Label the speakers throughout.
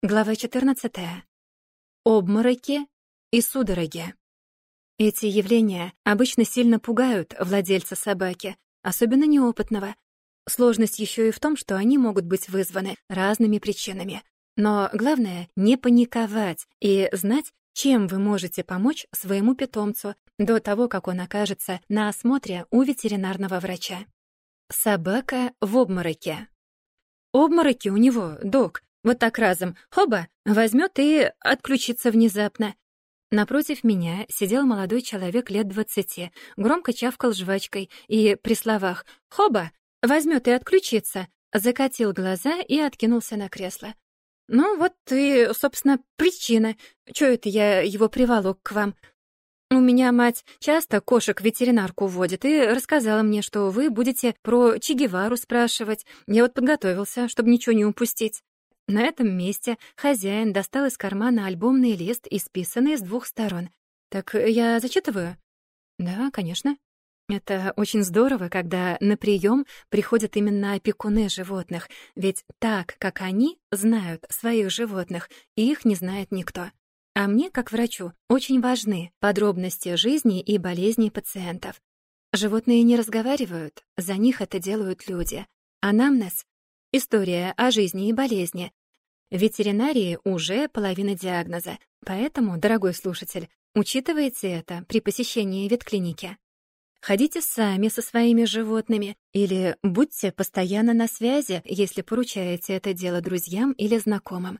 Speaker 1: Глава 14. Обмороки и судороги. Эти явления обычно сильно пугают владельца собаки, особенно неопытного. Сложность еще и в том, что они могут быть вызваны разными причинами. Но главное — не паниковать и знать, чем вы можете помочь своему питомцу до того, как он окажется на осмотре у ветеринарного врача. Собака в обмороке. Обмороки у него, док, вот так разом, хоба, возьмет и отключится внезапно. Напротив меня сидел молодой человек лет двадцати, громко чавкал жвачкой и при словах «хоба, возьмет и отключится», закатил глаза и откинулся на кресло. «Ну вот и, собственно, причина. Чё это я его приволок к вам? У меня мать часто кошек в ветеринарку водит и рассказала мне, что вы будете про Че Гевару спрашивать. Я вот подготовился, чтобы ничего не упустить». На этом месте хозяин достал из кармана альбомный лист, исписанный с двух сторон. «Так я зачитываю?» «Да, конечно». Это очень здорово, когда на прием приходят именно опекуны животных, ведь так, как они знают своих животных, их не знает никто. А мне, как врачу, очень важны подробности жизни и болезней пациентов. Животные не разговаривают, за них это делают люди. Анамнез — история о жизни и болезни, ветеринарии уже половина диагноза, поэтому, дорогой слушатель, учитывайте это при посещении ветклиники. Ходите сами со своими животными или будьте постоянно на связи, если поручаете это дело друзьям или знакомым.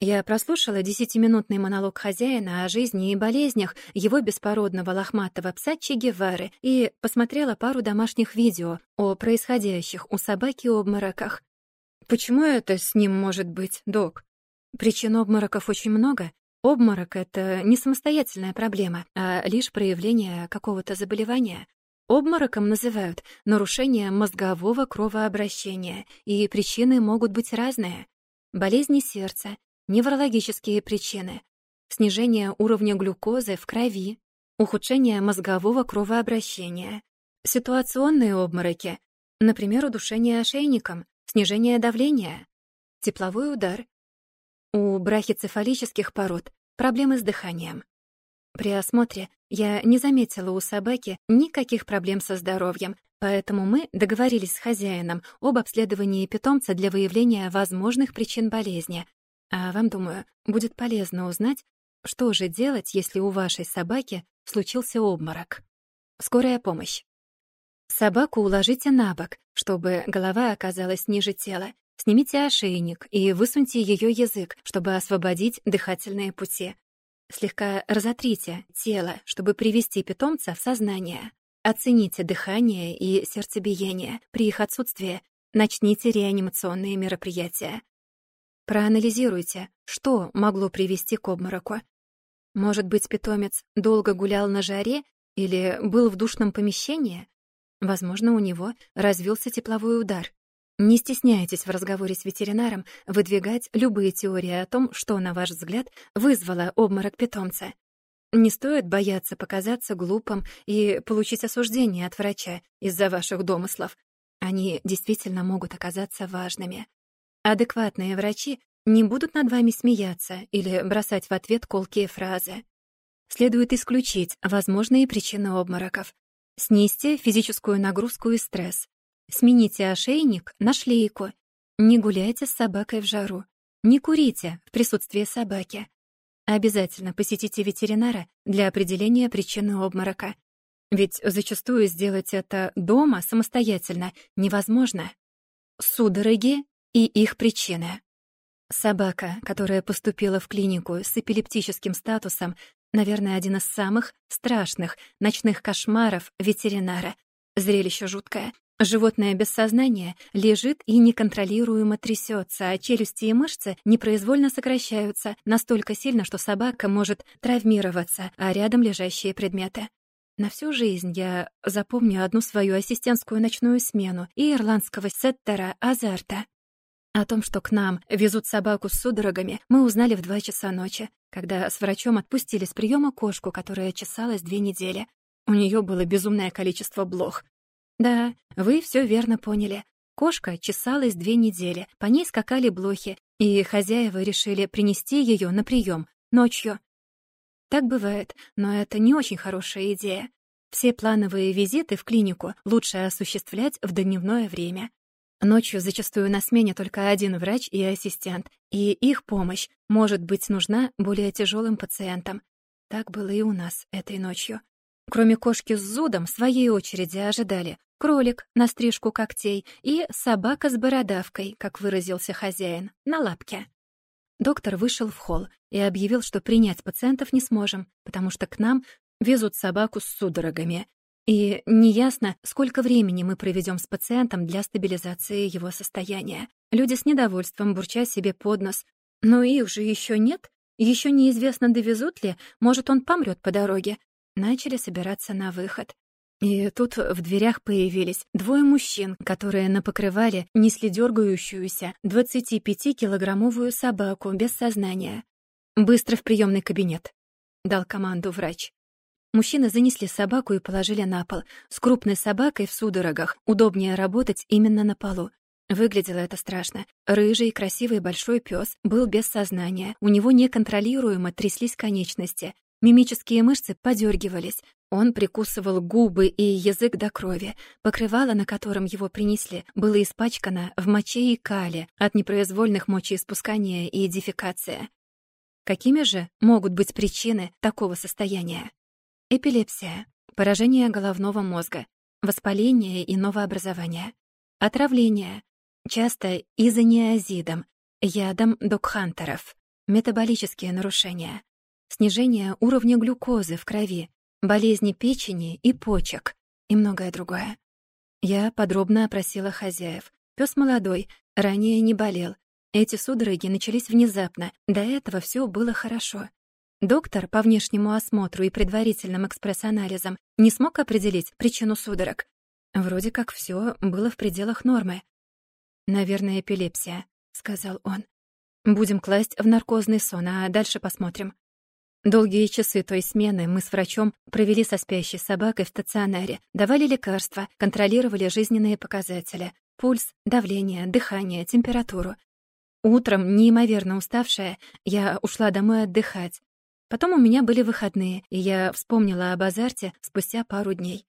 Speaker 1: Я прослушала десятиминутный монолог хозяина о жизни и болезнях его беспородного лохматого пса Че Гевары и посмотрела пару домашних видео о происходящих у собаки обмороках. Почему это с ним может быть, док? Причин обмороков очень много. Обморок — это не самостоятельная проблема, а лишь проявление какого-то заболевания. Обмороком называют нарушение мозгового кровообращения, и причины могут быть разные. Болезни сердца, неврологические причины, снижение уровня глюкозы в крови, ухудшение мозгового кровообращения, ситуационные обмороки, например, удушение ошейником, снижение давления, тепловой удар. У брахицефалических пород проблемы с дыханием. При осмотре я не заметила у собаки никаких проблем со здоровьем, поэтому мы договорились с хозяином об обследовании питомца для выявления возможных причин болезни. А вам, думаю, будет полезно узнать, что же делать, если у вашей собаки случился обморок. Скорая помощь. Собаку уложите на бок, чтобы голова оказалась ниже тела. Снимите ошейник и высуньте ее язык, чтобы освободить дыхательные пути. Слегка разотрите тело, чтобы привести питомца в сознание. Оцените дыхание и сердцебиение. При их отсутствии начните реанимационные мероприятия. Проанализируйте, что могло привести к обмороку. Может быть, питомец долго гулял на жаре или был в душном помещении? Возможно, у него развился тепловой удар. Не стесняйтесь в разговоре с ветеринаром выдвигать любые теории о том, что, на ваш взгляд, вызвало обморок питомца. Не стоит бояться показаться глупым и получить осуждение от врача из-за ваших домыслов. Они действительно могут оказаться важными. Адекватные врачи не будут над вами смеяться или бросать в ответ колкие фразы. Следует исключить возможные причины обмороков, Снизьте физическую нагрузку и стресс. Смените ошейник на шлейку. Не гуляйте с собакой в жару. Не курите в присутствии собаки. Обязательно посетите ветеринара для определения причины обморока. Ведь зачастую сделать это дома самостоятельно невозможно. Судороги и их причины. Собака, которая поступила в клинику с эпилептическим статусом, Наверное, один из самых страшных ночных кошмаров ветеринара. Зрелище жуткое. Животное без сознания лежит и неконтролируемо трясется, а челюсти и мышцы непроизвольно сокращаются настолько сильно, что собака может травмироваться, а рядом лежащие предметы. На всю жизнь я запомню одну свою ассистентскую ночную смену и ирландского сеттера Азарта. О том, что к нам везут собаку с судорогами, мы узнали в два часа ночи, когда с врачом отпустили с приема кошку, которая чесалась две недели. У нее было безумное количество блох. Да, вы все верно поняли. Кошка чесалась две недели, по ней скакали блохи, и хозяева решили принести ее на прием ночью. Так бывает, но это не очень хорошая идея. Все плановые визиты в клинику лучше осуществлять в дневное время. Ночью зачастую на смене только один врач и ассистент, и их помощь может быть нужна более тяжелым пациентам. Так было и у нас этой ночью. Кроме кошки с зудом, в своей очереди ожидали кролик на стрижку когтей и собака с бородавкой, как выразился хозяин, на лапке. Доктор вышел в холл и объявил, что принять пациентов не сможем, потому что к нам везут собаку с судорогами, и неясно, сколько времени мы проведем с пациентом для стабилизации его состояния. Люди с недовольством, бурча себе под нос. Но их же еще нет. Еще неизвестно, довезут ли. Может, он помрет по дороге. Начали собираться на выход. И тут в дверях появились двое мужчин, которые на покрывале несли дергающуюся 25-килограммовую собаку без сознания. «Быстро в приемный кабинет», — дал команду врач. Мужчины занесли собаку и положили на пол. С крупной собакой в судорогах удобнее работать именно на полу. Выглядело это страшно. Рыжий, красивый большой пес был без сознания. У него неконтролируемо тряслись конечности. Мимические мышцы подергивались. Он прикусывал губы и язык до крови. Покрывало, на котором его принесли, было испачкано в моче и кале от непроизвольных мочеиспускания и дефекации. Какими же могут быть причины такого состояния? Эпилепсия, поражение головного мозга, воспаление и новообразование, отравление, часто изониазидом, ядом докхантеров, метаболические нарушения, снижение уровня глюкозы в крови, болезни печени и почек и многое другое. Я подробно опросила хозяев. Пёс молодой, ранее не болел. Эти судороги начались внезапно, до этого всё было хорошо. Доктор по внешнему осмотру и предварительным экспресс-анализам не смог определить причину судорог. Вроде как все было в пределах нормы. «Наверное, эпилепсия», — сказал он. «Будем класть в наркозный сон, а дальше посмотрим». Долгие часы той смены мы с врачом провели со спящей собакой в стационаре, давали лекарства, контролировали жизненные показатели — пульс, давление, дыхание, температуру. Утром, неимоверно уставшая, я ушла домой отдыхать, Потом у меня были выходные, и я вспомнила об азарте спустя пару дней.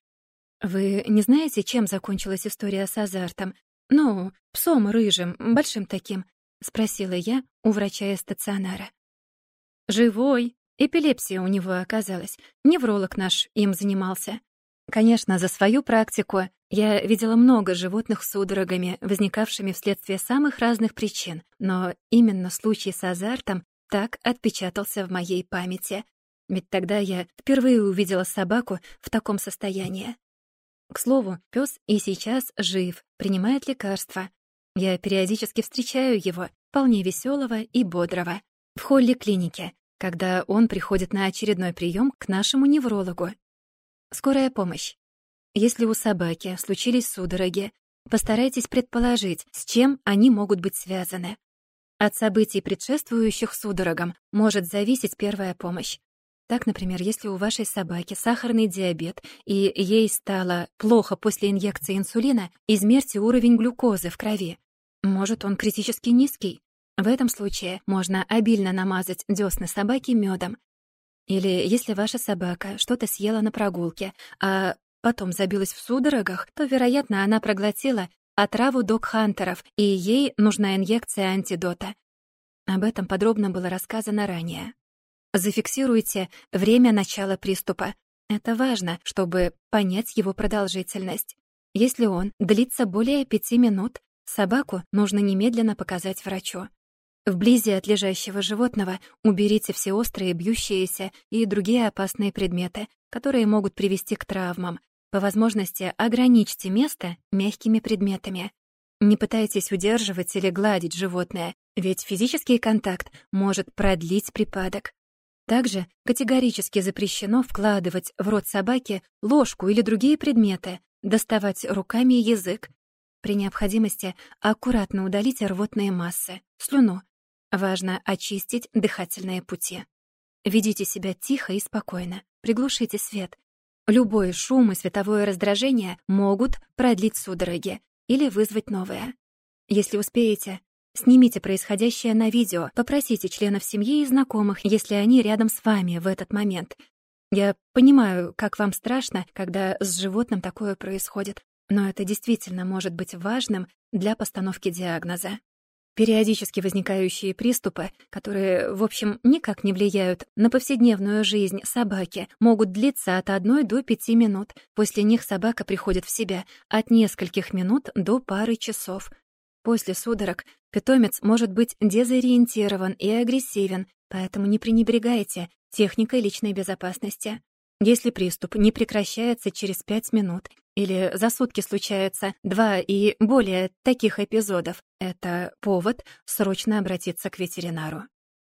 Speaker 1: Вы не знаете, чем закончилась история с азартом? Ну, псом рыжим, большим таким, спросила я у врача из стационара. Живой. Эпилепсия у него оказалась. Невролог наш им занимался. Конечно, за свою практику я видела много животных с судорогами, возникавшими вследствие самых разных причин, но именно случай с азартом так отпечатался в моей памяти. Ведь тогда я впервые увидела собаку в таком состоянии. К слову, пес и сейчас жив, принимает лекарства. Я периодически встречаю его, вполне веселого и бодрого, в холле клиники, когда он приходит на очередной прием к нашему неврологу. Скорая помощь. Если у собаки случились судороги, постарайтесь предположить, с чем они могут быть связаны. От событий, предшествующих судорогам, может зависеть первая помощь. Так, например, если у вашей собаки сахарный диабет, и ей стало плохо после инъекции инсулина, измерьте уровень глюкозы в крови. Может, он критически низкий. В этом случае можно обильно намазать дёсны собаки мёдом. Или если ваша собака что-то съела на прогулке, а потом забилась в судорогах, то, вероятно, она проглотила отраву док-хантеров, и ей нужна инъекция антидота. Об этом подробно было рассказано ранее. Зафиксируйте время начала приступа. Это важно, чтобы понять его продолжительность. Если он длится более пяти минут, собаку нужно немедленно показать врачу. Вблизи от лежащего животного уберите все острые, бьющиеся и другие опасные предметы, которые могут привести к травмам, по возможности ограничьте место мягкими предметами. Не пытайтесь удерживать или гладить животное, ведь физический контакт может продлить припадок. Также категорически запрещено вкладывать в рот собаки ложку или другие предметы, доставать руками язык. При необходимости аккуратно удалить рвотные массы, слюну. Важно очистить дыхательные пути. Ведите себя тихо и спокойно, приглушите свет, Любой шум и световое раздражение могут продлить судороги. или вызвать новое. Если успеете, снимите происходящее на видео, попросите членов семьи и знакомых, если они рядом с вами в этот момент. Я понимаю, как вам страшно, когда с животным такое происходит, но это действительно может быть важным для постановки диагноза. Периодически возникающие приступы, которые, в общем, никак не влияют на повседневную жизнь собаки, могут длиться от 1 до 5 минут. После них собака приходит в себя от нескольких минут до пары часов. После судорог питомец может быть дезориентирован и агрессивен, поэтому не пренебрегайте техникой личной безопасности. Если приступ не прекращается через 5 минут или за сутки случается два и более таких эпизодов, это повод срочно обратиться к ветеринару.